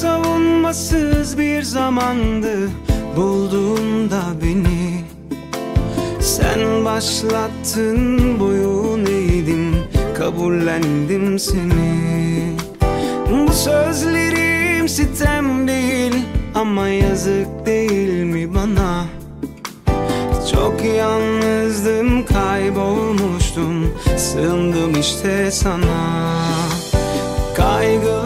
anlamsız bir zamandı bulduğunda beni. Sen başlattın boyun eğdim kabullendim seni. Bu sözlerim sitem değil ama yazık değil mi bana? Çok yalnızdım kaybolmuştum sığındım işte sana. Kaygılarım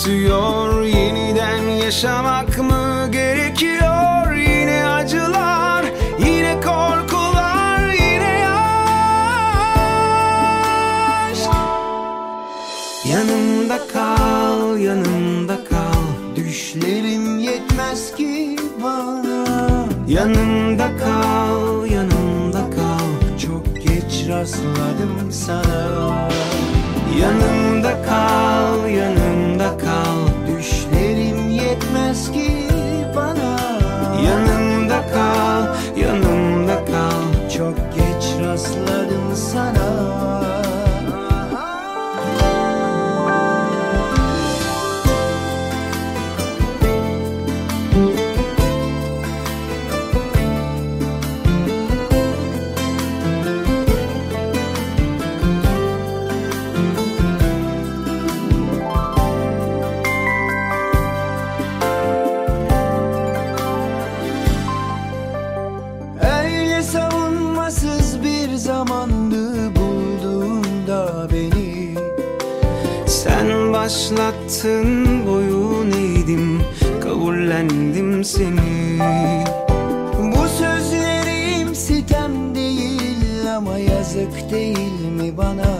ürkütüyor Yeniden yaşamak mı gerekiyor? Yine acılar, yine korkular, yine aşk. Yanımda kal, yanımda kal. Düşlerim yetmez ki bana. Yanımda kal, yanımda kal. Çok geç rastladım sana başlattın boyun eğdim Kabullendim seni. Bu sözlerim sitem değil ama yazık değil mi bana?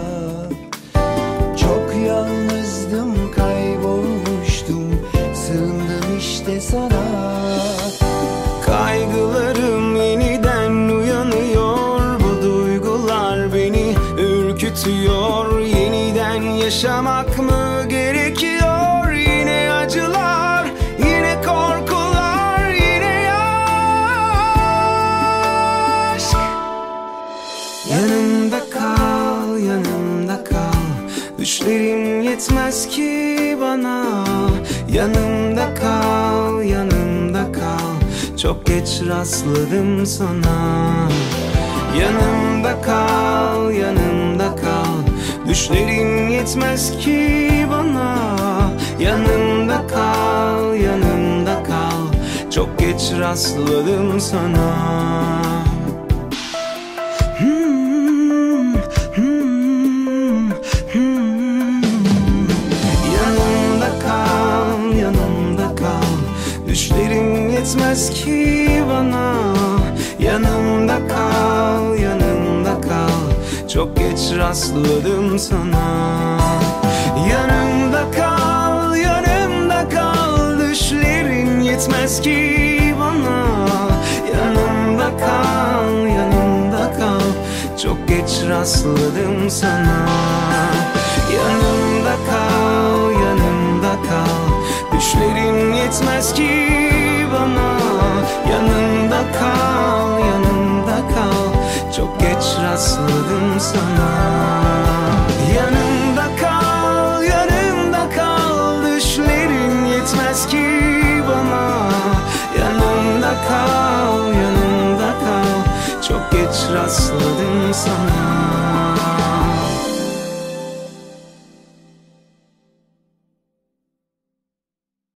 Çok yalnızdım kaybolmuştum sığındım işte sana. Kaygılarım yeniden uyanıyor Bu duygular beni ürkütüyor. Yeniden yaşamak mı Yanımda kal, yanımda kal. Düşlerim yetmez ki bana. Yanımda kal, yanımda kal. Çok geç rastladım sana. Yanımda kal, yanımda kal. Düşlerim yetmez ki bana. Yanımda kal, yanımda kal. Çok geç rastladım sana yetmez ki bana. Yanımda kal, yanımda kal. Çok geç rastladım sana. Yanımda kal, yanımda kal. Düşlerim yetmez ki bana. Yanımda kal, yanımda kal. Çok geç rastladım sana. Yanımda kal, yanımda kal. Düşlerim yetmez ki bana. Yanımda kal, yanımda kal. Çok geç rastladım sana. Yanımda kal, yanımda kal. Düşlerim yetmez ki bana. Yanımda kal, yanımda kal. Çok geç rastladım sana